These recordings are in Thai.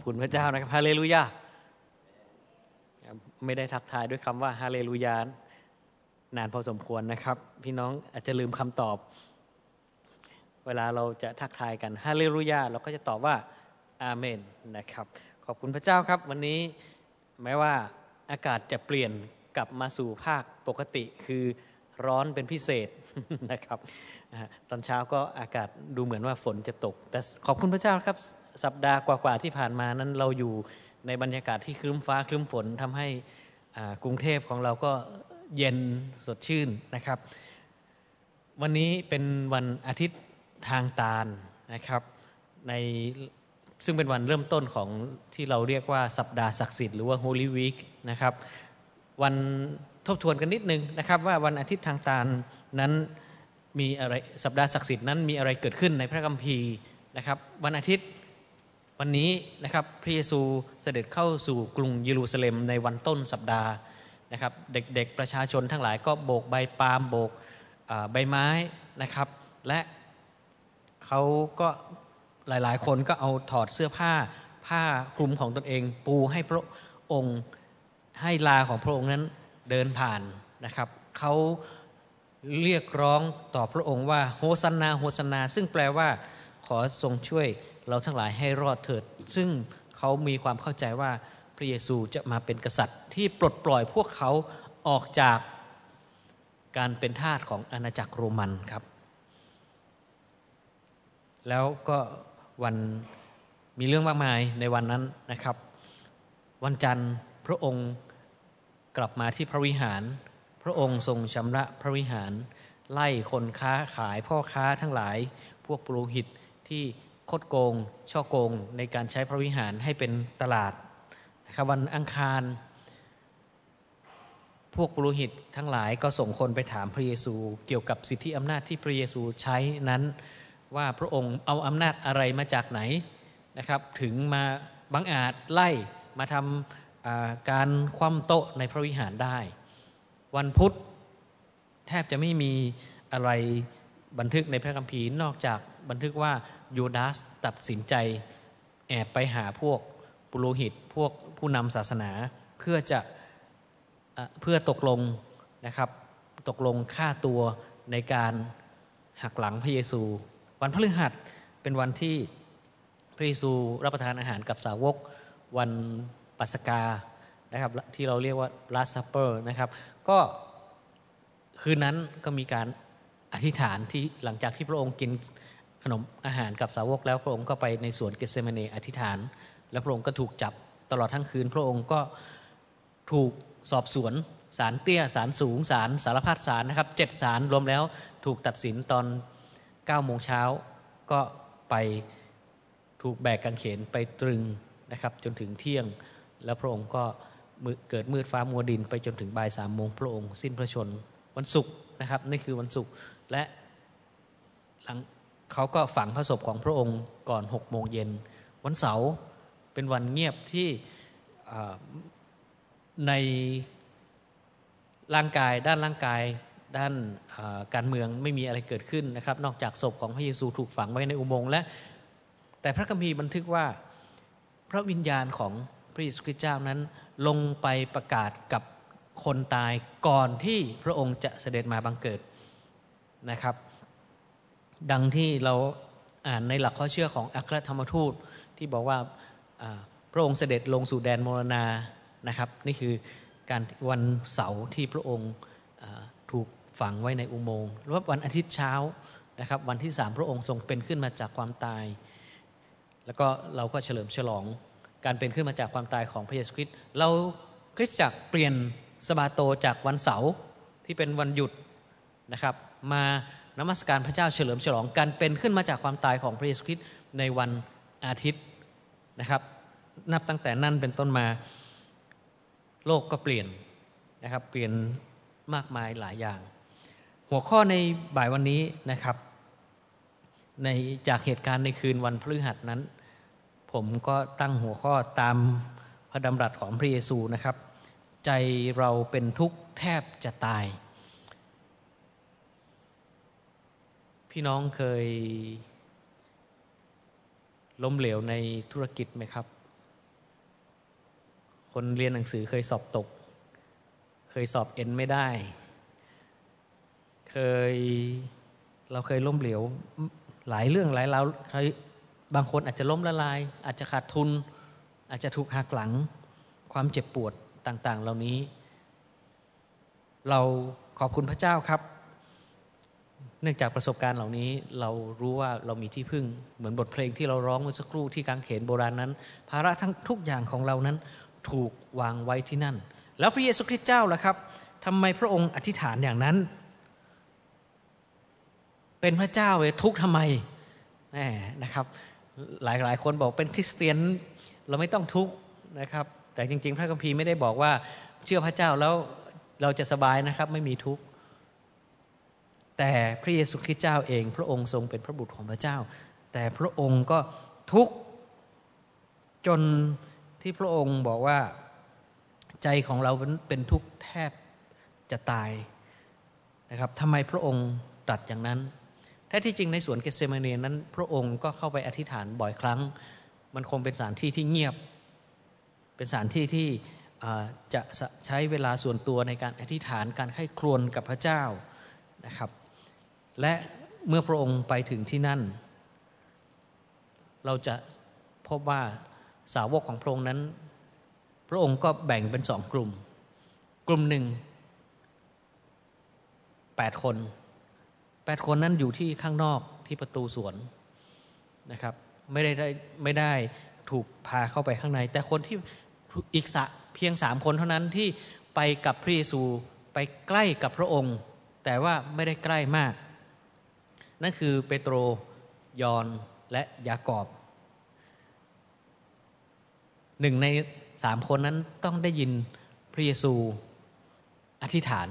อบคุณพระเจ้านะครับฮาเลลูยาไม่ได้ทักทายด้วยคำว่าฮาเลลูยานานพอสมควรนะครับ พี่น้องอาจจะลืมคำตอบ เวลาเราจะทักทายกันฮาเลลูยาเราก็จะตอบว่าอาเมนนะครับ ขอบคุณพระเจ้าครับ วันนี้แม้ว่าอากาศจะเปลี่ยนกลับมาสู่ภาคปกติคือร้อนเป็นพิเศษนะครับ ตอนเช้าก็อากาศดูเหมือนว่าฝนจะตก แต่ขอบคุณพระเจ้าครับ สัปดาห์กว่าๆที่ผ่านมานั้นเราอยู่ในบรรยากาศที่คลึ้มฟ้าคลึ้มฝนทำให้กรุงเทพของเราก็เย็นสดชื่นนะครับ วันนี้เป็นวันอาทิตย์ทางตาลนะครับในซึ่งเป็นวันเริ่มต้นของที่เราเรียกว่าสัปดาห์ศักดิ์สิทธิ์หรือว่า Holy Week นะครับ วันทบทวนกันนิดนึงนะครับ ว่าวันอาทิตย์ทางตาลนั้นมีอะไรสัปดาห์ศักดิ์สิทธิ์นั้นมีอะไรเกิดขึ้นในพระคัมภีร์นะครับ วันอาทิตย์ วันนี้นะครับพระเยซูเสด็จเข้าสู่กรุงเยรูซาเล็มในวันต้นสัปดาห์นะครับเด็กๆประชาชนทั้งหลายก็โบกใบปาล์มโบกใบไม้นะครับ และเขาก็หลายๆ คนก็เอาถอดเสื้อผ้าผ้าคลุมของตนเอง ปูให้พระองค์ให้ลาของพระองค์นั้นเดินผ่านนะครับเขาเรียกร้องต่อพระองค์ว่าโฮสันนาโฮสันนา ซึ่งแปลว่าขอทรงช่วย เราทั้งหลายให้รอดเถิด ซึ่งเขามีความเข้าใจว่าพระเยซูจะมาเป็นกษัตริย์ ที่ปลดปล่อยพวกเขาออกจากการเป็นทาสของอาณาจักรโรมันครับ แล้วก็วันมีเรื่องมากมายในวันนั้นนะครับ วันจันทร์พระองค์กลับมาที่พระวิหาร พระองค์ทรงชำระพระวิหาร ไล่คนค้าขายพ่อค้าทั้งหลาย พวกปรุหิตที่ คดโกง ช่อโกง ในการใช้พระวิหารให้เป็นตลาดนะครับวันอังคาร พวกปุโรหิตทั้งหลายก็ส่งคนไปถามพระเยซู เกี่ยวกับสิทธิอำนาจที่พระเยซูใช้นั้น ว่าพระองค์เอาอำนาจอะไรมาจากไหนนะครับถึงมาบังอาจไล่มาทำการคว่ำโต๊ะในพระวิหารได้ วันพุธแทบจะไม่มีอะไร บันทึกในพระคัมภีร์นอกจากบันทึกว่ายูดาสตัดสินใจ แอบไปหาพวกปุโรหิตพวกผู้นำศาสนาเพื่อจะเพื่อตกลงนะครับตกลงค่าตัวในการหักหลังพระเยซู วันพฤหัสเป็นวันที่พระเยซูรับประทานอาหารกับสาวก วันปัสกานะครับที่เราเรียกว่า last supper นะครับ ก็คืนนั้นก็มีการ อธิษฐานที่หลังจากที่พระองค์กินขนมอาหารกับสาวกแล้วพระองค์ก็ไปในสวนเกสเซมาเนอธิษฐาน แล้วพระองค์ก็ถูกจับตลอดทั้งคืน พระองค์ก็ถูกสอบสวนศาลเตี้ยศาลสูงศาลสารพัดศาลนะครับเจ็ดศาลรวมแล้วถูกตัดสินตอน9ก้าโมงเช้าก็ไปถูกแบกกางเขนไปตรึงนะครับจนถึงเที่ยง แล้วพระองค์ก็เกิดมืดฟ้ามัวดินไปจนถึงบ่ายสามโมงพระองค์สิ้นพระชนวันศุกร์นะครับนี่คือวันศุกร์ และหลังเขาก็ฝังพระศพของพระองค์ก่อนหกโมงเย็น วันเสาร์เป็นวันเงียบที่ในร่างกายด้านร่างกายด้านการเมืองไม่มีอะไรเกิดขึ้นนะครับ นอกจากศพของพระเยซูถูกฝังไว้ในอุโมงค์และแต่พระคัมภีร์บันทึกว่าพระวิญญาณของพระเยซูคริสต์เจ้านั้นลงไปประกาศกับคนตายก่อนที่พระองค์จะเสด็จมาบังเกิด นะครับ ดังที่เราอ่านในหลักข้อเชื่อของอัครธรรมทูตที่บอกว่าพระองค์เสด็จลงสู่แดนมรณานะครับ นี่คือการวันเสาร์ที่พระองค์ถูกฝังไว้ในอุโมงค์หรือว่าวันอาทิตย์เช้านะครับวันที่สามพระองค์ทรงเป็นขึ้นมาจากความตาย แล้วก็เราก็เฉลิมฉลองการเป็นขึ้นมาจากความตายของพระเยซูคริสต์เราคริสตจักรเปลี่ยนสบาโตจากวันเสาร์ที่เป็นวันหยุด นะครับ มานมัสการพระเจ้าเฉลิมฉลองการเป็นขึ้นมาจากความตายของพระเยซูคริสต์ในวันอาทิตย์นะครับ นับตั้งแต่นั้นเป็นต้นมาโลกก็เปลี่ยนนะครับ เปลี่ยนมากมายหลายอย่าง หัวข้อในบ่ายวันนี้นะครับ ในจากเหตุการณ์ในคืนวันพฤหัสนั้น ผมก็ตั้งหัวข้อตามพระดำรัสของพระเยซูนะครับ ใจเราเป็นทุกข์แทบจะตาย พี่น้องเคย ล้มเหลวในธุรกิจไหมครับ คนเรียนหนังสือเคยสอบตก เคยสอบเอ็นไม่ได้ เคยเราเคยล้มเหลวหลายเรื่องหลายเราเคยบางคนอาจจะล้มละลาย อาจจะขาดทุน อาจจะถูกหักหลัง ความเจ็บปวดต่าง ๆ เหล่านี้ เราขอบคุณพระเจ้าครับ เนื่องจากประสบการณ์เหล่านี้เรารู้ว่าเรามีที่พึ่ง เหมือนบทเพลงที่เราร้องเมื่อสักครู่ที่กางเขนโบราณนั้น ภาระทั้งทุกอย่างของเรานั้นถูกวางไว้ที่นั่น แล้วพระเยซูคริสต์เจ้าล่ะครับทำไมพระองค์อธิษฐานอย่างนั้น เป็นพระเจ้าเลยทุกทำไมนะครับ หลายหลายคนบอกเป็นคริสเตียนเราไม่ต้องทุกนะครับ แต่จริง ๆ พระคัมภีร์ไม่ได้บอกว่าเชื่อพระเจ้าแล้วเราจะสบายนะครับไม่มีทุกข์ แต่พระเยซูคริสต์เจ้าเอง พระองค์ทรงเป็นพระบุตรของพระเจ้า แต่พระองค์ก็ทุกข์จนที่พระองค์บอกว่าใจของเราเป็นทุกข์แทบจะตายนะครับทำไมพระองค์ตรัสอย่างนั้นแท้ที่จริงในสวนเกสเซมานีนั้น พระองค์ก็เข้าไปอธิษฐานบ่อยครั้ง มันคงเป็นสถานที่ที่เงียบ เป็นสถานที่ที่จะใช้เวลาส่วนตัวในการอธิษฐานการไข้ครวญกับพระเจ้านะครับ และเมื่อพระองค์ไปถึงที่นั่น เราจะพบว่าสาวกของพระองค์นั้น พระองค์ก็แบ่งเป็นสองกลุ่ม กลุ่มหนึ่งแปดคนแปดคนนั้นอยู่ที่ข้างนอกที่ประตูสวนนะครับ ไม่ได้ไม่ได้ถูกพาเข้าไปข้างใน แต่คนที่อีกสเพียงสามคนเท่านั้นที่ไปกับพระเยซูไปใกล้กับพระองค์ แต่ว่าไม่ได้ใกล้มาก นั่นคือเปโตรยอนและยากอบ หนึ่งในสามคนนั้นต้องได้ยินพระเยซูอธิษฐาน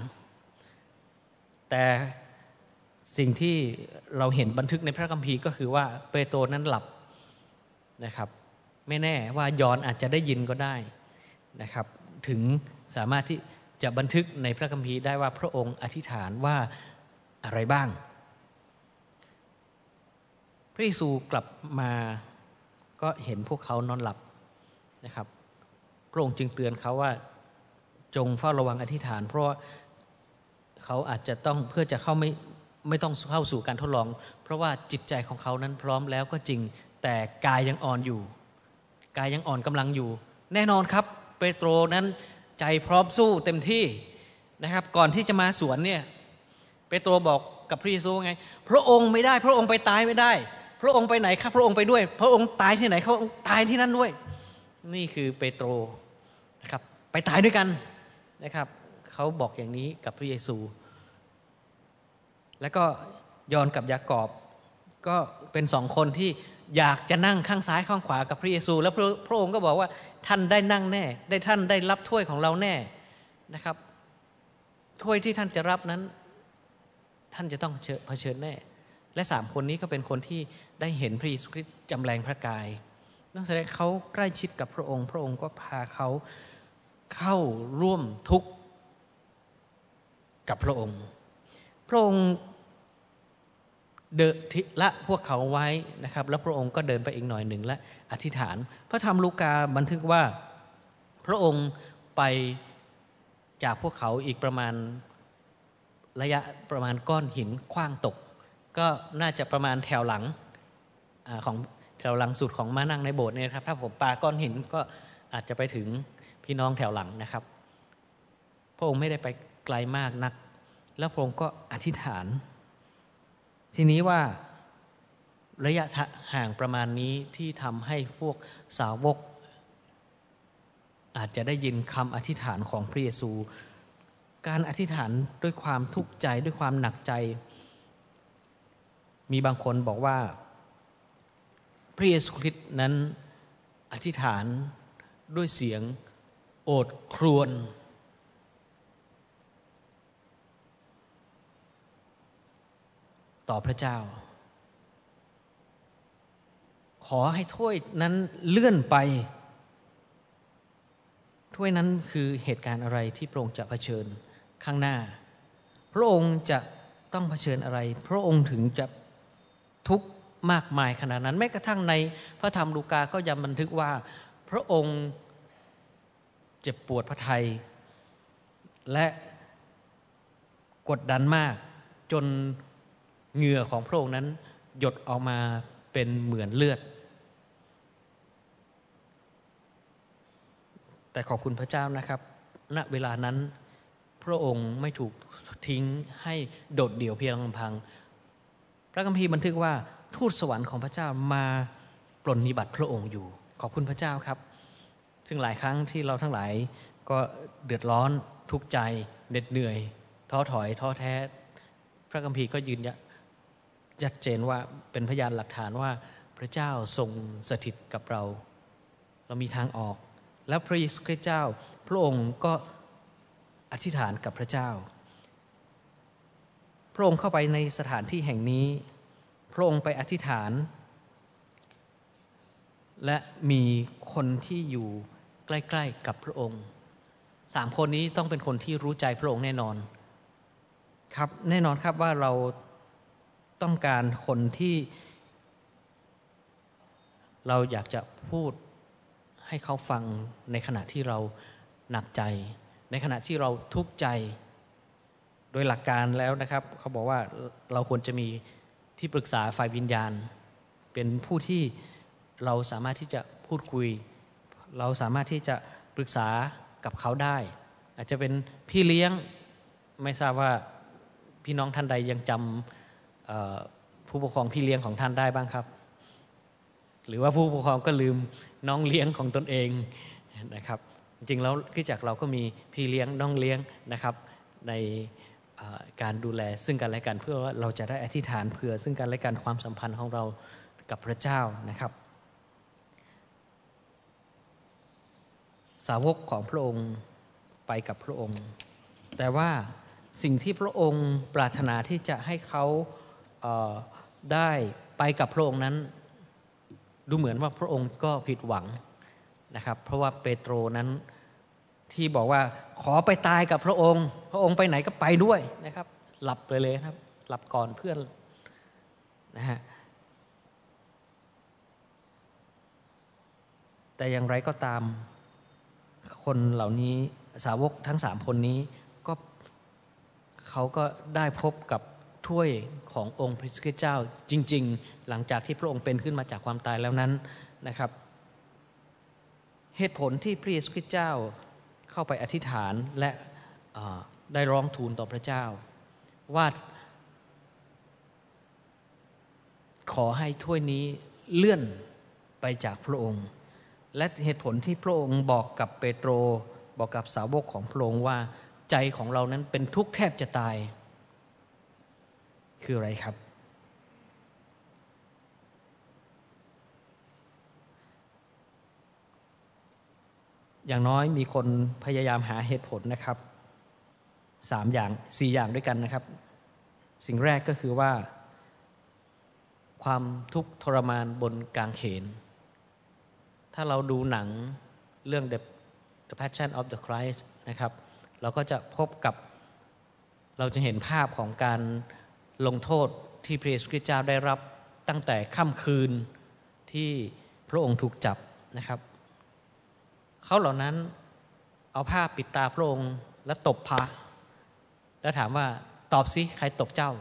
แต่สิ่งที่เราเห็นบันทึกในพระคัมภีร์ก็คือว่าเปโตรนั้นหลับนะครับ ไม่แน่ว่ายอนอาจจะได้ยินก็ได้นะครับ ถึงสามารถที่จะบันทึกในพระคัมภีร์ได้ว่าพระองค์อธิษฐานว่าอะไรบ้าง ระเยซูกลับมาก็เห็นพวกเขานอนหลับนะครับ พระองค์จึงเตือนเขาว่าจงเฝ้าระวังอธิษฐาน เพราะเขาอาจจะต้องเพื่อจะเข้าไม่ไม่ต้องเข้าสู่การทดลอง เพราะว่าจิตใจของเขานั้นพร้อมแล้วก็จริงแต่กายยังอ่อนอยู่ กายยังอ่อนกำลังอยู่ แน่นอนครับ เปโตรนั้นใจพร้อมสู้เต็มที่นะครับ ก่อนที่จะมาสวนเนี่ยเปโตรบอกกับพระเยซูว่าไง พระองค์ไม่ได้ พระองค์ไปตายไม่ได้ พระองค์ไปไหนครับพระองค์ไปด้วย พระองค์ตายที่ไหนเขาตายที่นั่นด้วย นี่คือเปโตรนะครับ ไปตายด้วยกันนะครับเขาบอกอย่างนี้กับพระเยซู แล้วก็ยอนกับยากอบ ก็เป็นสองคนที่อยากจะนั่งข้างซ้ายข้างขวากับพระเยซู แล้วพระพระองค์ก็บอกว่าท่านได้นั่งแน่ ได้ท่านได้รับถ้วยของเราแน่นะครับถ้วยที่ท่านจะรับนั้น ท่านจะต้องเผชิญแน่ และสามคนนี้ก็เป็นคนที่ได้เห็นพระเยซูคริสต์จำแรงพระกายนั่นแสดงเขาใกล้ชิดกับพระองค์ พระองค์ก็พาเขาเข้าร่วมทุกข์กับพระองค์ พระองค์เดละพวกเขาไว้นะครับ แล้วพระองค์ก็เดินไปอีกหน่อยหนึ่งและอธิษฐาน พระธรรมลูกาบันทึกว่าพระองค์ไปจากพวกเขาอีกประมาณระยะประมาณก้อนหินคว้างตก ก็น่าจะประมาณแถวหลังอของแถวหลังสุดของมานั่งในโบสถ์เนี่ยครับ ถ้าผมปาก้อนหินก็อาจจะไปถึงพี่น้องแถวหลังนะครับ พระองค์ไม่ได้ไปไกลมากนัก แล้วพระองค์ก็อธิษฐาน ทีนี้ว่าระยะห่างประมาณนี้ที่ทำให้พวกสาวก อาจจะได้ยินคำอธิษฐานของพระเยซู การอธิษฐานด้วยความทุกข์ใจด้วยความหนักใจ มีบางคนบอกว่า พระเยซูคริสต์นั้นอธิษฐานด้วยเสียงโอดครวญต่อพระเจ้า ขอให้ถ้วยนั้นเลื่อนไป ถ้วยนั้นคือเหตุการณ์อะไรที่พระองค์จะเผชิญข้างหน้า พระองค์จะต้องเผชิญอะไร พระองค์ถึงจะ ทุกข์มากมายขนาดนั้น แม้กระทั่งในพระธรรมลูกาก็ยังบันทึกว่า พระองค์เจ็บปวดพระทัยและกดดันมาก จนเหงื่อของพระองค์นั้น หยดออกมาเป็นเหมือนเลือด แต่ขอบคุณพระเจ้านะครับณเวลานั้นพระองค์ไม่ถูกทิ้งให้โดดเดี่ยวเพียงลำพัง พระคัมภีร์บันทึกว่าทูตสวรรค์ของพระเจ้ามาปลนนิบัติพระองค์อยู่ ขอบคุณพระเจ้าครับ ซึ่งหลายครั้งที่เราทั้งหลายก็เดือดร้อนทุกข์ใจเหน็ดเหนื่อย ท้อถอย ท้อแท้ พระคัมภีร์ก็ยืนยัดเจนว่าเป็นพยานหลักฐานว่าพระเจ้าทรงสถิตกับเรา เรามีทางออก และพระเยซูคริสต์เจ้า พระองค์ก็อธิษฐานกับพระเจ้า ระองค์เข้าไปในสถานที่แห่งนี้ พระองค์ไปอธิษฐาน และมีคนที่อยู่ใกล้ ๆ กับพระองค์สามคนนี้ต้องเป็นคนที่รู้ใจพระองค์แน่นอน ครับแน่นอนครับว่าเราต้องการคนที่ เราอยากจะพูดให้เขาฟังในขณะที่เราหนักใจ ในขณะที่เราทุกข์ใจ โดยหลักการแล้วนะครับเขาบอกว่าเราควรจะมีที่ปรึกษาฝ่ายวิญญาณ เป็นผู้ที่เราสามารถที่จะพูดคุย เราสามารถที่จะปรึกษากับเขาได้ อาจจะเป็นพี่เลี้ยงไม่ทราบว่าพี่น้องท่านใดยังจำผู้ปกครองพี่เลี้ยงของท่านได้บ้างครับ หรือว่าผู้ปกครองก็ลืมน้องเลี้ยงของตนเองนะครับ จริงแล้วที่จากเราก็มีพี่เลี้ยงน้องเลี้ยงนะครับใน การดูแลซึ่งกันและกันเพื่อว่าเราจะได้อธิษฐานเผื่อ ซึ่งกันและกันความสัมพันธ์ของเรากับพระเจ้านะครับ สาวกของพระองค์ไปกับพระองค์ แต่ว่าสิ่งที่พระองค์ปรารถนาที่จะให้เขาได้ไปกับพระองค์นั้น ดูเหมือนว่าพระองค์ก็ผิดหวังนะครับ เพราะว่าเปโตรนั้น ที่บอกว่าขอไปตายกับพระองค์ พระองค์ไปไหนก็ไปด้วยนะครับ หลับไปเลยครับ หลับก่อนเพื่อนนะฮะแต่อย่างไรก็ตามคนเหล่านี้สาวกทั้งสามคนนี้ก็เขาก็ได้พบกับถ้วยขององค์พระสุคเจ้าจริง ๆ หลังจากที่พระองค์เป็นขึ้นมาจากความตายแล้วนั้นนะครับ เหตุผลที่พระเยซูคริสต์เจ้า เข้าไปอธิษฐานและได้ร้องทูลต่อพระเจ้า ว่าขอให้ถ้วยนี้เลื่อนไปจากพระองค์ และเหตุผลที่พระองค์บอกกับเปโตร บอกกับสาวกของพระองค์ว่าใจของเรานั้นเป็นทุกข์แทบจะตาย คืออะไรครับ อย่างน้อยมีคนพยายามหาเหตุผลนะครับสามอย่างสี่อย่างด้วยกันนะครับ สิ่งแรกก็คือว่า ความทุกข์ทรมานบนกางเขน ถ้าเราดูหนังเรื่อง The, The Passion of the Christ นะครับ เราก็จะพบกับเราจะเห็นภาพของการลงโทษที่พระเยซูคริสต์เจ้าได้รับตั้งแต่ค่ำคืนที่พระองค์ถูกจับนะครับ เขาเหล่านั้นเอาผ้าปิดตาพระองค์และตบพระแล้วถามว่าตอบสิใครตบเจ้า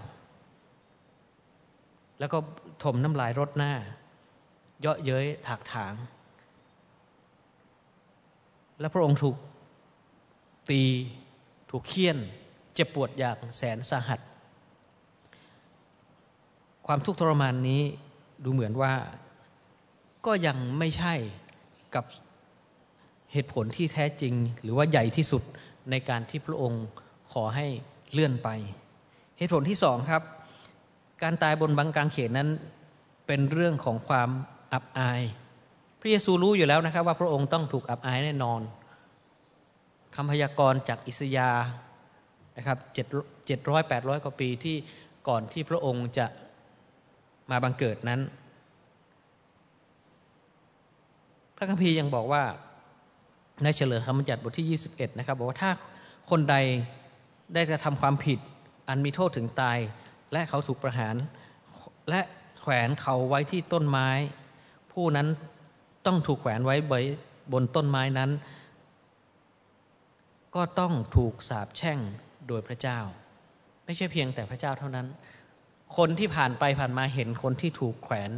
แล้วก็ถมน้ำลายรดหน้า เยาะเย้ยถากถาง และพระองค์ถูกตีถูกเคี่ยน เจ็บปวดอย่างแสนสาหัส ความทุกข์ทรมานนี้ดูเหมือนว่าก็ยังไม่ใช่กับ เหตุผลที่แท้จริง หรือว่าใหญ่ที่สุดในการที่พระองค์ขอให้เลื่อนไป เหตุผลที่สองครับ การตายบนบังกางเขนนั้นเป็นเรื่องของความอับอาย พระเยซูรู้อยู่แล้วนะครับ ว่าพระองค์ต้องถูกอับอายแน่นอนคำพยากรณ์จากอิสยานะครับเจ็ดร้อยแปดร้อยกว่าปีที่ก่อนที่พระองค์จะมาบังเกิดนั้น พระคัมภีร์ยังบอกว่า ในเฉลยธรรมบัญญัติบทที่ 21 นะครับ บอกว่าถ้าคนใดได้กระทำความผิด อันมีโทษถึงตาย และเขาถูกประหาร และแขวนเขาไว้ที่ต้นไม้ ผู้นั้นต้องถูกแขวนไว้บนต้นไม้นั้น ก็ต้องถูกสาปแช่งโดยพระเจ้า ไม่ใช่เพียงแต่พระเจ้าเท่านั้น คนที่ผ่านไปผ่านมาเห็นคนที่ถูกแขวน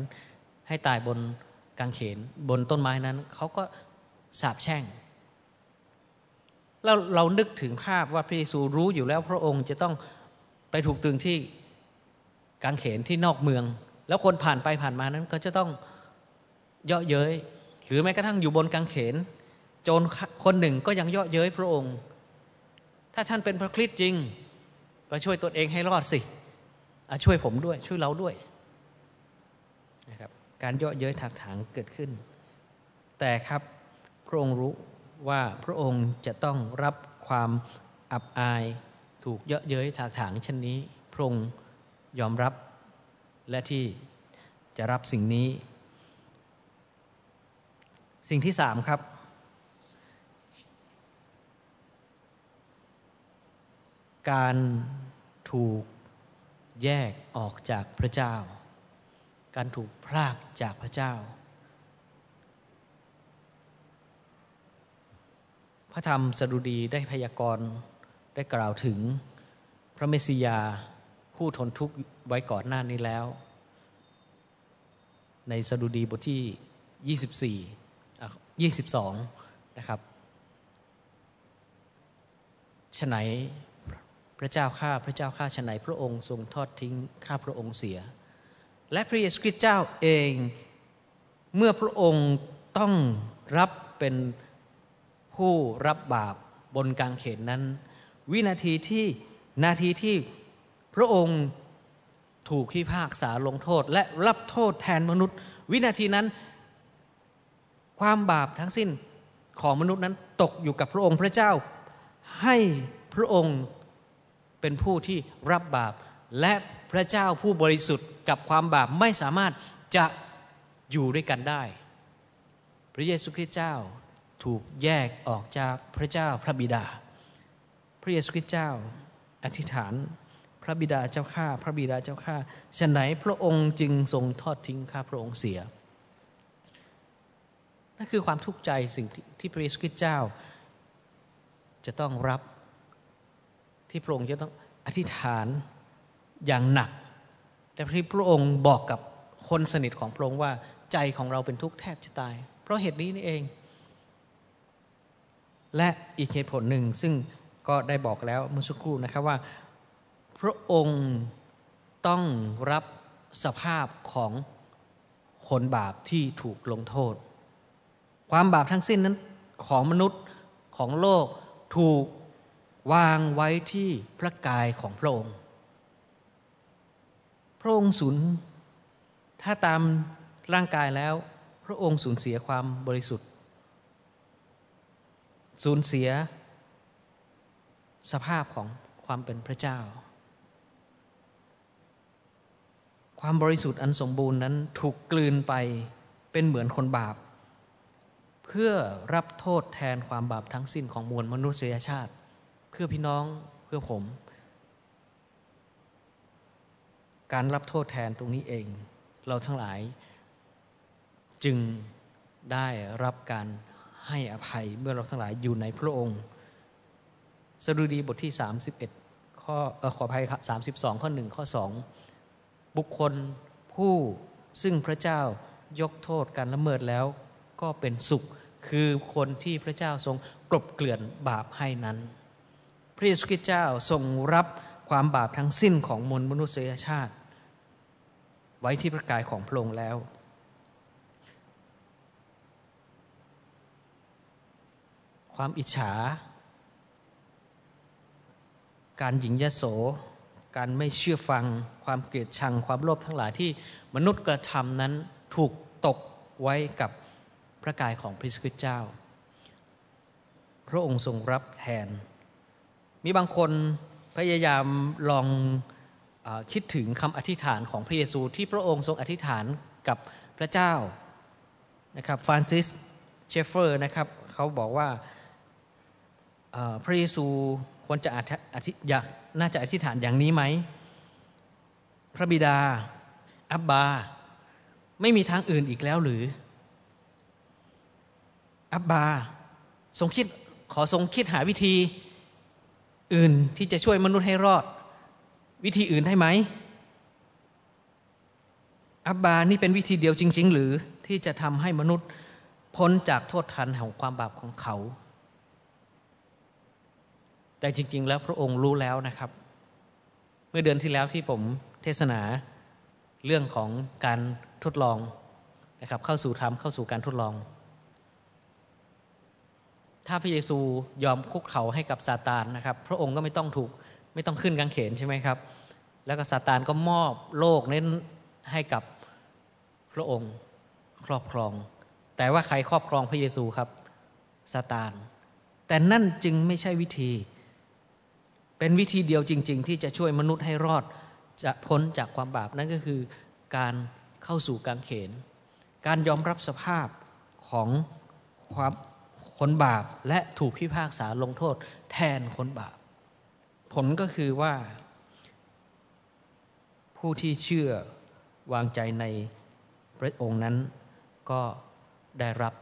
ให้ตายบนกางเขนบนต้นไม้นั้นเขาก็สาปแช่ง แล้วเรานึกถึงภาพว่าพระเยซูรู้อยู่แล้วพระองค์จะต้องไปถูกตึงที่กางเขนที่นอกเมือง แล้วคนผ่านไปผ่านมานั้นก็จะต้องเยาะเย้ยหรือแม้กระทั่งอยู่บนกางเขน โจรคนหนึ่งก็ยังเยาะเย้ยพระองค์ ถ้าท่านเป็นพระคริสต์จริง ก็ช่วยตนเองให้รอดสิช่วยผมด้วยช่วยเราด้วยนะครับการเยาะเย้ยถักถางเกิดขึ้น แต่ครับพระองค์รู้ ว่าพระองค์จะต้องรับความอับอายถูกเยอะเย้ยถากถางเช่นนี้ พระองค์ยอมรับและที่จะรับสิ่งนี้ สิ่งที่สามครับ การถูกแยกออกจากพระเจ้า การถูกพรากจากพระเจ้า พระธรรมสดุดีได้พยากรณ์ได้กล่าวถึงพระเมสสิยาผู้ทนทุกข์ไว้ก่อนหน้านี้แล้ว ในสดุดีบทที่ 24 22 นะครับฉไหนพระเจ้าข้าพระเจ้าข้าฉไหนพระองค์ทรงทอดทิ้งข้าพระองค์เสีย และพระเยซูคริสต์เจ้าเอง เมื่อพระองค์ต้องรับเป็น ผู้รับบาปบนกางเขนนั้น วินาทีที่นาทีที่พระองค์ถูกพิพากษาลงโทษ และรับโทษแทนมนุษย์ วินาทีนั้น ความบาปทั้งสิ้นของมนุษย์นั้นตกอยู่กับพระองค์พระเจ้า ให้พระองค์เป็นผู้ที่รับบาป และพระเจ้าผู้บริสุทธิ์กับความบาปไม่สามารถจะอยู่ด้วยกันได้ พระเยซูคริสต์เจ้า ถูกแยกออกจากพระเจ้าพระบิดา พระเยซูคริสต์เจ้าอธิษฐาน พระบิดาเจ้าข้าพระบิดาเจ้าข้าฉนไหนพระองค์จึงทรงทอดทิ้งข้าพระองค์เสียนั่นคือความทุกข์ใจสิ่งที่พระเยซูคริสต์เจ้า จะต้องรับที่พระองค์จะต้องอธิษฐานอย่างหนัก แต่ที่พระองค์บอกกับคนสนิทของพระองค์ว่าใจของเราเป็นทุกข์แทบจะตาย เพราะเหตุนี้นี่เอง และอีกเหตุผลหนึ่งซึ่งก็ได้บอกแล้วเมื่อสักครู่นะครับว่า พระองค์ต้องรับสภาพของคนบาปที่ถูกลงโทษ ความบาปทั้งสิ้นนั้นของมนุษย์ของโลกถูกวางไว้ที่พระกายของพระองค์ พระองค์สูญถ้าตามร่างกายแล้ว พระองค์สูญเสียความบริสุทธิ์ สูญเสีย สภาพของความเป็นพระเจ้า ความบริสุทธิ์อันสมบูรณ์นั้นถูกกลืนไปเป็นเหมือนคนบาป เพื่อรับโทษแทนความบาปทั้งสิ้นของมวลมนุษยชาติ เพื่อพี่น้องเพื่อผม การรับโทษแทนตรงนี้เอง เราทั้งหลาย จึงได้รับการ ให้อภัยเมื่อเราทั้งหลายอยู่ในพระองค์สดุดีบทที่ 31 ข้อขออภัยครับ32 ข้อ 1 ข้อ 2 บุคคลผู้ซึ่งพระเจ้ายกโทษการละเมิดแล้วก็เป็นสุขคือคนที่พระเจ้าทรงกลบเกลื่อนบาปให้นั้น พระเยซูคริสต์เจ้าทรงรับความบาปทั้งสิ้นของมวลมนุษยชาติ ไว้ที่พระกายของพระองค์แล้ว ความอิจฉา การหยิ่งยโส การไม่เชื่อฟัง ความเกลียดชัง ความโลภทั้งหลายที่มนุษย์กระทำนั้นถูกตกไว้กับพระกายของพระคริสต์เจ้า พระองค์ทรงรับแทน มีบางคนพยายามลองอคิดถึงคำอธิษฐานของพระเยซูที่พระองค์ทรงอธิษฐานกับพระเจ้านะครับฟรานซิสเชฟเฟอร์นะครับเขาบอกว่า พระเยซูควรจะอธิอยากน่าจะอธิษฐานอย่างนี้ไหม พระบิดา อับบา ไม่มีทางอื่นอีกแล้วหรือ อับบา ทรงคิดขอทรงคิดหาวิธีอื่นที่จะช่วยมนุษย์ให้รอด วิธีอื่นได้ไหม อับบา นี่เป็นวิธีเดียวจริง ๆ หรือที่จะทำให้มนุษย์พ้นจากโทษทันแห่งความบาปของเขา แต่จริง ๆ แล้วพระองค์รู้แล้วนะครับ เมื่อเดือนที่แล้วที่ผมเทศนาเรื่องของการทดลองนะครับเข้าสู่ธรรมเข้าสู่การทดลอง ถ้าพระเยซูยอมคุกเข่าให้กับซาตานนะครับ พระองค์ก็ไม่ต้องถูกไม่ต้องขึ้นกางเขนใช่ไหมครับ แล้วก็ซาตานก็มอบโลกนั้นให้กับพระองค์ครอบครอง แต่ว่าใครครอบครองพระเยซูครับซาตาน แต่นั่นจึงไม่ใช่วิธี เป็นวิธีเดียวจริง ๆ ที่จะช่วยมนุษย์ให้รอดจะพ้นจากความบาปนั่นก็คือการเข้าสู่กางเขน การยอมรับสภาพของความคนบาปและถูกพิพากษาลงโทษแทนคนบาป ผลก็คือว่า ผู้ที่เชื่อวางใจในพระองค์นั้นก็ได้รับ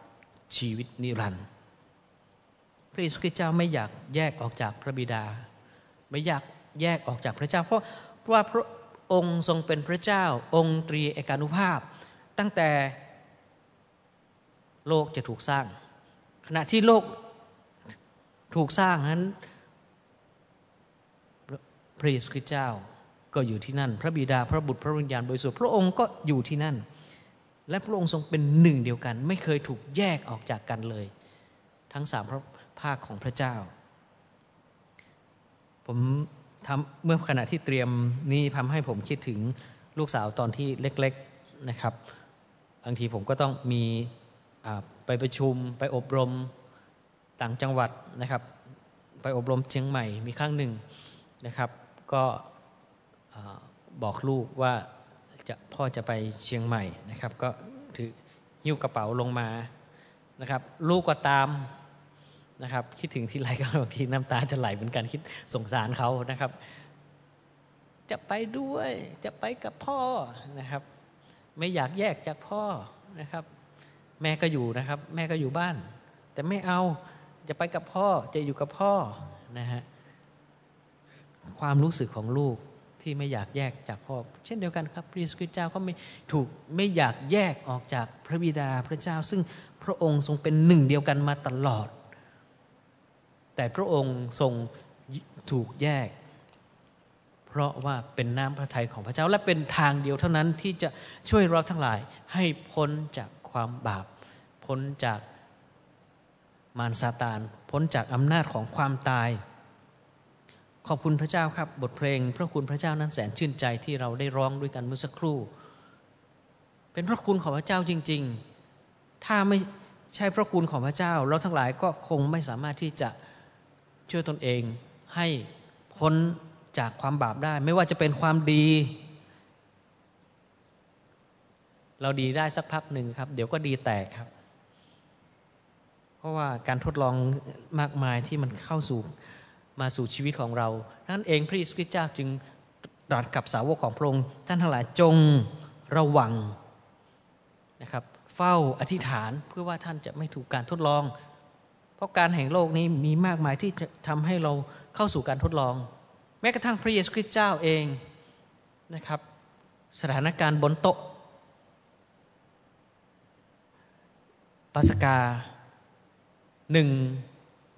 ชีวิตนิรันดร์พระเยซูคริสต์เจ้าไม่อยากแยกออกจากพระบิดา ไม่อยากแยกออกจากพระเจ้า เพราะว่าพระองค์ทรงเป็นพระเจ้า องค์ตรีเอกานุภาพ ตั้งแต่โลกจะถูกสร้าง ขณะที่โลกถูกสร้างนั้นพระเยซูคริสต์เจ้าก็อยู่ที่นั่น พระบิดาพระบุตรพระวิญญาณบริสุทธิ์พระองค์ก็อยู่ที่นั่น และพระองค์ทรงเป็นหนึ่งเดียวกัน ไม่เคยถูกแยกออกจากกันเลย ทั้งสามพระภาคของพระเจ้า ผมทำเมื่อขณะที่เตรียมนี้ทำให้ผมคิดถึงลูกสาวตอนที่เล็กๆนะครับบางทีผมก็ต้องมีไปประชุมไปอบรมต่างจังหวัดนะครับ ไปอบรมเชียงใหม่มีครั้งหนึ่งนะครับ ก็บอกลูกว่าจะพ่อจะไปเชียงใหม่นะครับ ก็ถือหิ้วกระเป๋าลงมานะครับ ลูกก็ตาม นะครับ คิดถึงที่ไรก็บางทีน้ำตาจะไหลเหมือนกันคิดสงสารเขานะครับ จะไปด้วยจะไปกับพ่อนะครับ ไม่อยากแยกจากพ่อนะครับ แม่ก็อยู่นะครับ แม่ก็อยู่บ้าน แต่ไม่เอาจะไปกับพ่อจะอยู่กับพ่อนะฮะความรู้สึกของลูกที่ไม่อยากแยกจากพ่อ เช่นเดียวกันครับพระเยซูคริสต์เจ้าก็ไม่ถูกไม่อยากแยกออกจากพระบิดาพระเจ้า ซึ่งพระองค์ทรงเป็นหนึ่งเดียวกันมาตลอด แต่พระองค์ทรงถูกแยก เพราะว่าเป็นน้ำพระทัยของพระเจ้า และเป็นทางเดียวเท่านั้นที่จะช่วยเราทั้งหลายให้พ้นจากความบาป พ้นจากมารซาตาน พ้นจากอำนาจของความตาย ขอบคุณพระเจ้าครับ บทเพลง พระคุณพระเจ้านั้นแสนชื่นใจที่เราได้ร้องด้วยกันเมื่อสักครู่ เป็นพระคุณของพระเจ้าจริง ๆ ถ้าไม่ใช่พระคุณของพระเจ้า เราทั้งหลายก็คงไม่สามารถที่จะ ช่วยตนเองให้พ้นจากความบาปได้ ไม่ว่าจะเป็นความดี เราดีได้สักพักหนึ่งครับ เดี๋ยวก็ดีแตกครับ เพราะว่าการทดลองมากมายที่มันเข้าสู่มาสู่ชีวิตของเรานั่นเองพระเยซูคริสต์เจ้าจึงตรัสกับสาวกของพระองค์ท่านทั้งหลายจงระวังนะครับ เฝ้าอธิษฐานเพื่อว่าท่านจะไม่ถูกการทดลอง เพราะการแห่งโลกนี้มีมากมายที่จะทำให้เราเข้าสู่การทดลอง แม้กระทั่งพระเยซูคริสต์เจ้าเองนะครับ สถานการณ์บนโต๊ะปัสกาหนึ่ง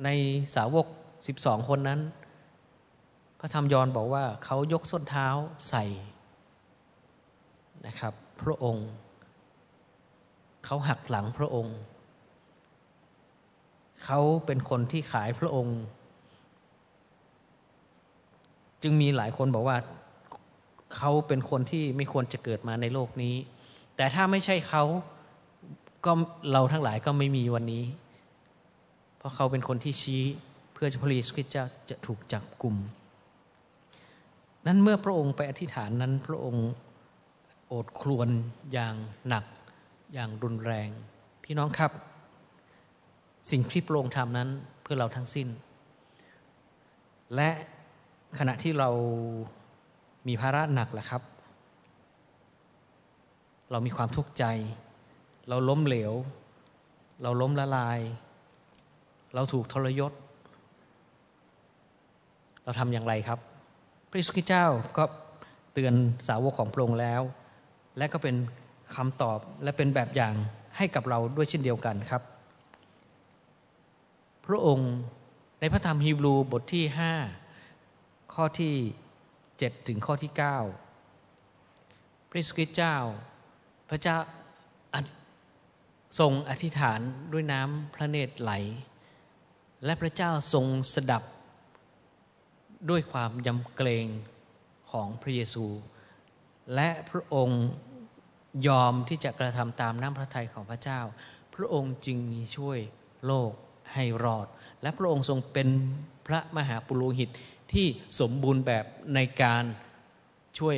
ในสาวกสิบสองคนนั้น พระธรรมยอนบอกว่าเขายกส้นเท้าใส่นะครับ พระองค์ เขาหักหลังพระองค์ เขาเป็นคนที่ขายพระองค์ จึงมีหลายคนบอกว่าเขาเป็นคนที่ไม่ควรจะเกิดมาในโลกนี้ แต่ถ้าไม่ใช่เขาก็เราทั้งหลายก็ไม่มีวันนี้ เพราะเขาเป็นคนที่ชี้เพื่อพระเยซูคริสต์เจ้าจะถูกจับกลุ่ม นั้นเมื่อพระองค์ไปอธิษฐานนั้นพระองค์โอดครวนอย่างหนักอย่างรุนแรง พี่น้องครับ สิ่งที่พระองค์ทำนั้นเพื่อเราทั้งสิ้น และขณะที่เรามีภาระหนักแหละครับ เรามีความทุกข์ใจ เราล้มเหลว เราล้มละลาย เราถูกทรยศ เราทำอย่างไรครับ พระเยซูคริสต์เจ้าก็เตือนสาวกของพระองค์แล้ว และก็เป็นคำตอบและเป็นแบบอย่างให้กับเราด้วยเช่นเดียวกันครับ ระองค์ในพระธรรมฮีบรูบทที่5ข้อที่7ถึงข้อที่9พระเยซูคริสต์เจ้า พระเจ้าทรงอธิษฐานด้วยน้ำพระเนตรไหล และพระเจ้าทรงสดับ ด้วยความยำเกรงของพระเยซู และพระองค์ยอมที่จะกระทำตามน้ำพระทัยของพระเจ้า พระองค์จึงมีช่วยโลก ให้รอด และพระองค์ทรงเป็นพระมหาปุโรหิตที่สมบูรณ์แบบในการช่วย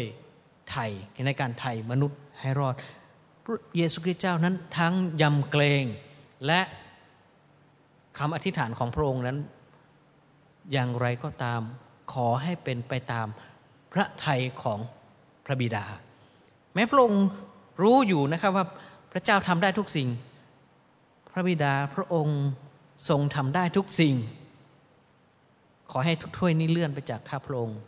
ไถ่ในการไถ่มนุษย์ให้รอดพระเยซูคริสต์เจ้านั้นทั้งยำเกรงและคำอธิษฐานของพระองค์นั้น อย่างไรก็ตามขอให้เป็นไปตามพระทัยของพระบิดา แม้พระองค์รู้อยู่นะครับว่าพระเจ้าทำได้ทุกสิ่ง พระบิดาพระองค์ ทรงทำได้ทุกสิ่ง ขอให้ทุกถ้วยนี้เลื่อนไปจากข้าพระองค์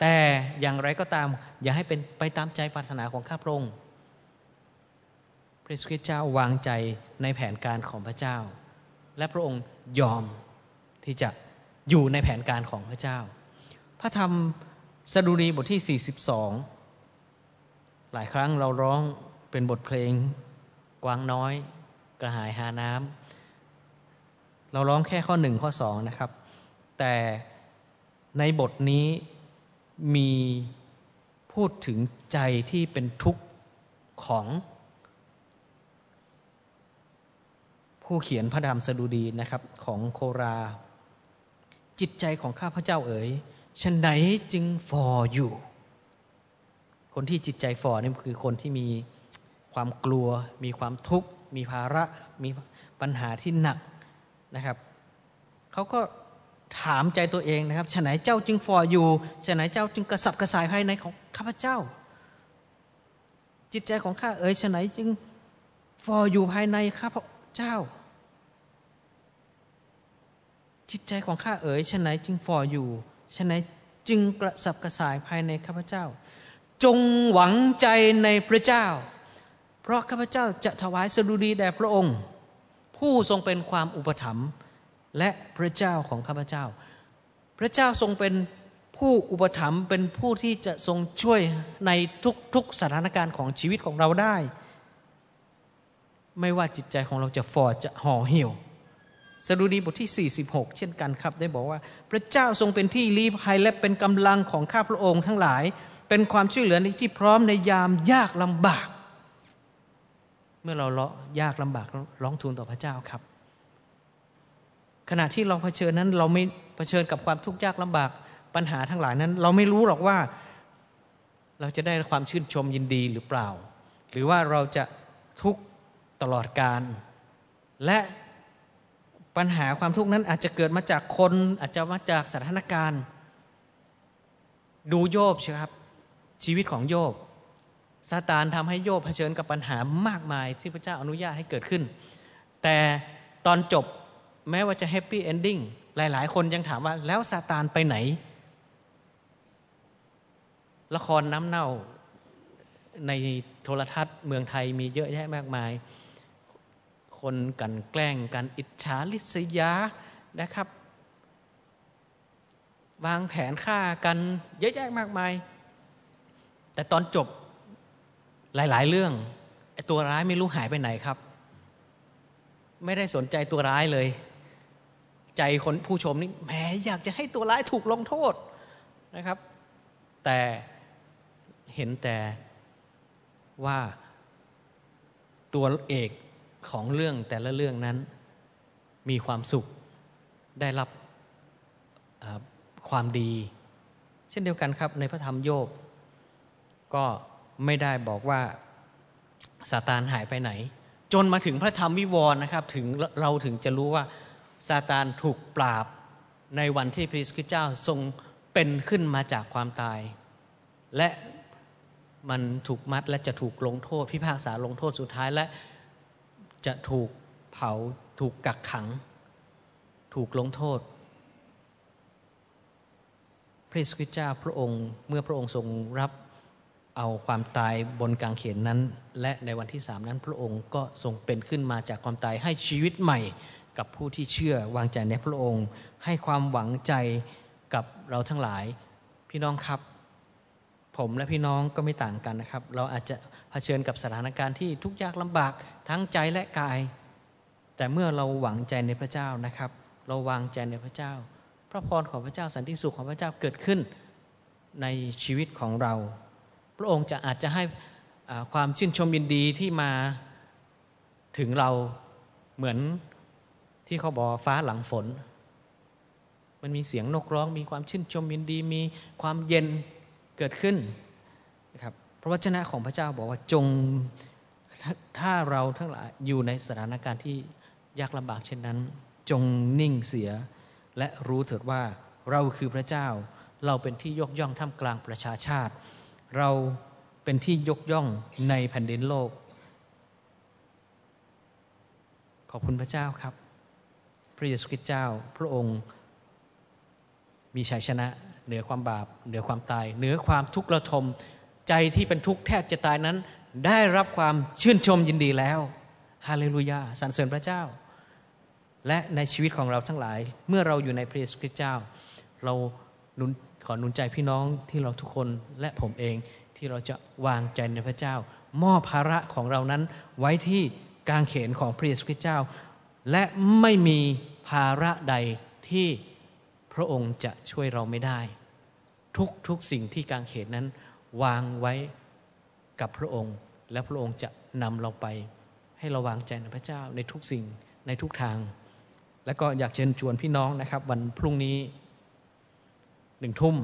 แต่อย่างไรก็ตาม อย่าให้เป็นไปตามใจปรารถนาของข้าพระองค์ พระคริสต์เจ้าวางใจในแผนการของพระเจ้า และพระองค์ยอมที่จะอยู่ในแผนการของพระเจ้า พระธรรมสดุดีบทที่ 42 หลายครั้งเราร้องเป็นบทเพลง กวางน้อย กระหายหาน้ำ เราร้องแค่ข้อหนึ่งข้อสองนะครับ แต่ในบทนี้มีพูดถึงใจที่เป็นทุกข์ของ ผู้เขียนพระธรรมสดุดีนะครับของโครา จิตใจของข้าพระเจ้าเอ๋ยฉันไหนจึงฟออยู่ คนที่จิตใจฟอนี่คือคนที่มีความกลัว มีความทุกข์ มีภาระ มีปัญหาที่หนัก นะครับเขาก็ถามใจตัวเองนะครับฉะไหนเจ้าจึงฟออยู่ฉะไหนเจ้าจึงกระสับกระส่ายภายในของข้าพเจ้า จิตใจของข้าเอ๋ยฉะไหนจึงฟออยู่ภายในข้าพเจ้า จิตใจของข้าเอ๋ยฉะไหนจึงฟออยู่ฉะนั้นจึงกระสับกระส่ายภายในข้าพเจ้า จงหวังใจในพระเจ้า เพราะข้าพเจ้าจะถวายสดุดีแด่พระองค์ ผู้ทรงเป็นความอุปถัมภ์และพระเจ้าของข้าพเจ้า พระเจ้าทรงเป็นผู้อุปถัมภ์เป็นผู้ที่จะทรงช่วยในทุกๆสถานการณ์ของชีวิตของเราได้ ไม่ว่าจิตใจของเราจะฟอจะห่อเหี่ยวสดุดีบทที่ 46 เช่นกันครับ ได้บอกว่า พระเจ้าทรงเป็นที่ลี้ภัยและเป็นกำลังของข้าพระองค์ทั้งหลาย เป็นความช่วยเหลือในที่พร้อมในยามยากลำบาก มื่อเราเลาะยากลำบากร้องทูลต่อพระเจ้าครับ ขณะที่เราเผชิญนั้นเราไม่เผชิญกับความทุกข์ยากลำบากปัญหาทั้งหลายนั้น เราไม่รู้หรอกว่า เราจะได้ความชื่นชมยินดีหรือเปล่า หรือว่าเราจะทุกข์ตลอดกาล และปัญหาความทุกข์นั้นอาจจะเกิดมาจากคน อาจจะมาจากสถานการณ์ ดูโยบใช่ครับ ชีวิตของโยบ ซาตานทำให้โยบเผชิญกับปัญหามากมายที่พระเจ้าอนุญาตให้เกิดขึ้น แต่ตอนจบแม้ว่าจะ happy ending หลาย ๆ คนยังถามว่าแล้วซาตานไปไหน ละครน้ำเน่าในโทรทัศน์เมืองไทยมีเยอะแยะมากมาย คนกันแกล้งกันอิจฉาลิษยานะครับ วางแผนฆ่ากันเยอะแยะมากมาย แต่ตอนจบ หลาย ๆ เรื่องตัวร้ายไม่รู้หายไปไหนครับ ไม่ได้สนใจตัวร้ายเลย ใจคนผู้ชมนี่แหมอยากจะให้ตัวร้ายถูกลงโทษนะครับ แต่เห็นแต่ว่าตัวเอกของเรื่องแต่ละเรื่องนั้น มีความสุขได้รับความดี เช่นเดียวกันครับในพระธรรมโยบก็ ไม่ได้บอกว่าซาตานหายไปไหน จนมาถึงพระธรรมวิวรณ์นะครับ ถึงเราถึงจะรู้ว่าซาตานถูกปราบในวันที่พระคริสต์เจ้าทรงเป็นขึ้นมาจากความตาย และมันถูกมัดและจะถูกลงโทษ พิพากษาลงโทษสุดท้ายและจะถูกเผาถูกกักขัง ถูกลงโทษ พระคริสต์เจ้าพระองค์เมื่อพระองค์ทรงรับ เอาความตายบนกางเขนนั้น และในวันที่สามนั้นพระองค์ก็ทรงเป็นขึ้นมาจากความตายให้ชีวิตใหม่ กับผู้ที่เชื่อวางใจในพระองค์ ให้ความหวังใจกับเราทั้งหลาย พี่น้องครับ ผมและพี่น้องก็ไม่ต่างกันนะครับ เราอาจจะเผชิญกับสถานการณ์ที่ทุกยากลำบากทั้งใจและกาย แต่เมื่อเราหวังใจในพระเจ้านะครับ เราวางใจในพระเจ้า พระพรของพระเจ้าสันติสุขของพระเจ้าเกิดขึ้นในชีวิตของเรา พระองค์จะอาจจะให้ความชื่นชมยินดีที่มาถึงเราเหมือนที่เขาบอกฟ้าหลังฝน มันมีเสียงนกร้อง มีความชื่นชมยินดี มีความเย็นเกิดขึ้นนะครับพระวจนะของพระเจ้าบอกว่าจงถ้าเราทั้งหลายอยู่ในสถานการณ์ที่ยากลำบากเช่นนั้น จงนิ่งเสีย และรู้เถิดว่าเราคือพระเจ้า เราเป็นที่ยกย่องท่ามกลางประชาชาติ เราเป็นที่ยกย่องในแผ่นดินโลก ขอบคุณพระเจ้าครับ พระเยซูคริสต์เจ้าพระองค์มีชัยชนะ เหนือความบาป เหนือความตาย เหนือความทุกข์ระทม ใจที่เป็นทุกข์แทบจะตายนั้น ได้รับความชื่นชมยินดีแล้วฮาเลลูยาสรรเสริญพระเจ้า และในชีวิตของเราทั้งหลาย เมื่อเราอยู่ในพระเยซูคริสต์เจ้า เราหนุน ขอหนุนใจพี่น้องที่เราทุกคนและผมเองที่เราจะวางใจในพระเจ้า มอบภาระของเรานั้นไว้ที่กางเขนของพระเยซูคริสต์เจ้า และไม่มีภาระใดที่พระองค์จะช่วยเราไม่ได้ ทุกทุกสิ่งที่กางเขนนั้น วางไว้กับพระองค์ และพระองค์จะนำเราไป ให้เราวางใจในพระเจ้าในทุกสิ่งในทุกทาง และก็อยากเชิญชวนพี่น้องนะครับ วันพรุ่งนี้ หนึ่งทุ่ม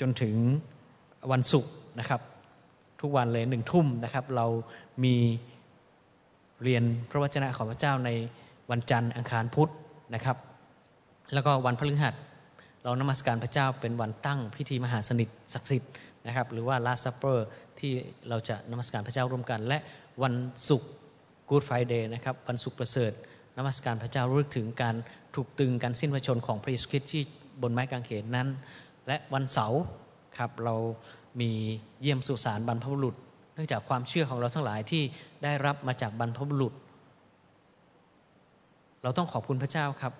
จนถึงวันศุกร์นะครับ ทุกวันเลยหนึ่งทุ่มนะครับ เรามีเรียนพระวจนะของพระเจ้าในวันจันทร์อังคารพุธนะครับ แล้วก็วันพฤหัสเรานมัสการพระเจ้าเป็นวันตั้งพิธีมหาสนิทศักดิ์สิทธิ์นะครับ หรือว่า Last Supper ที่เราจะนมัสการพระเจ้าร่วมกัน และวันศุกร์ Good Friday นะครับวันศุกร์ประเสริฐนมัสการพระเจ้ารู้ถึงการถูกตึงการสิ้นพระชนของพระเยซูคริสต์ที่ บนไม้กางเขนนั้น และวันเสาร์ครับเรามีเยี่ยมสุสานบรรพบุรุษ เนื่องจากความเชื่อของเราทั้งหลายที่ได้รับมาจากบรรพบุรุษ เราต้องขอบคุณพระเจ้าครับ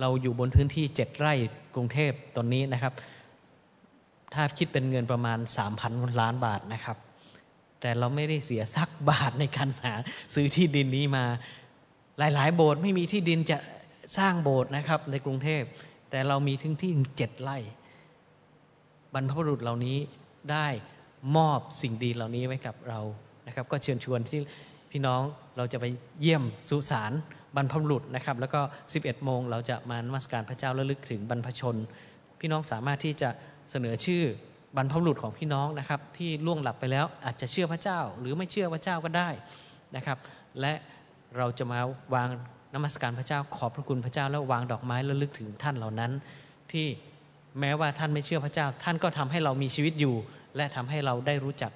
เราอยู่บนพื้นที่เจ็ดไร่กรุงเทพตอนนี้นะครับ ถ้าคิดเป็นเงินประมาณ 3,000 ล้านบาทนะครับ แต่เราไม่ได้เสียสักบาทในการหาซื้อที่ดินนี้มาหลาย ๆ โบสถ์ไม่มีที่ดินจะสร้างโบสถ์นะครับในกรุงเทพ แต่เรามีทึงที่เจ็ดไร่ บรรพบุรุษเหล่านี้ได้มอบสิ่งดีเหล่านี้ไว้กับเรานะครับ ก็เชิญชวนที่พี่น้องเราจะไปเยี่ยมสุสานบรรพบุรุษนะครับ แล้วก็ 11 โมงเราจะมานมัสการพระเจ้าระลึกถึงบรรพชน พี่น้องสามารถที่จะเสนอชื่อบรรพบุรุษของพี่น้องนะครับที่ล่วงหลับไปแล้วอาจจะเชื่อพระเจ้า หรือไม่เชื่อพระเจ้าก็ได้นะครับ และเราจะมาวาง นมัสการพระเจ้าขอบพระคุณพระเจ้าแล้ววางดอกไม้ระลึกถึงท่านเหล่านั้น ที่แม้ว่าท่านไม่เชื่อพระเจ้า ท่านก็ทำให้เรามีชีวิตอยู่ และทำให้เราได้รู้จัก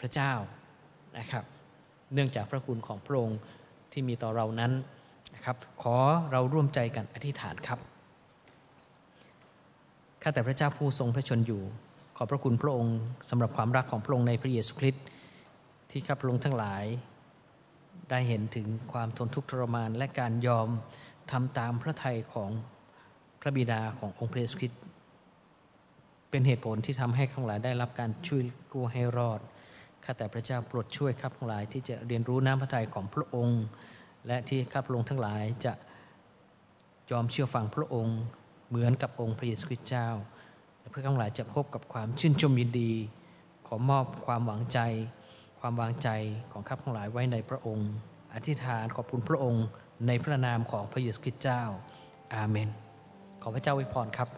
พระเจ้านะครับ เนื่องจากพระคุณของพระองค์ที่มีต่อเรานั้นนะครับ ขอเราร่วมใจกันอธิษฐานครับข้าแต่พระเจ้าผู้ทรงพระชนอยู่ ขอพระคุณพระองค์สำหรับความรักของพระองค์ในพระเยซูคริสต์ที่ข้าพระองค์ทั้งหลาย ได้เห็นถึงความทนทุกข์ทรมาน และการยอมทำตามพระทัยของพระบิดาขององค์พระเยซูคริสต์เป็นเหตุผลที่ทำให้ข้างหลายได้รับการช่วยกู้ให้รอดข้าแต่พระเจ้าโปรดช่วยข้าพระองหลายที่จะเรียนรู้น้ำพระทัยของพระองค์ และที่ข้าพระองค์ทั้งหลายจะยอมเชื่อฟังพระองค์ เหมือนกับองค์พระเยซูคริสต์เจ้า เพื่อทั้งหลายจะพบกับความชื่นชมยินดี ขอมอบความหวังใจ ความวางใจของข้าพทั้งหลายไว้ในพระองค์ อธิษฐานขอบคุณพระองค์ในพระนามของพระเยซูคริสต์เจ้า อาเมน ขอพระเจ้าอวยพรครับ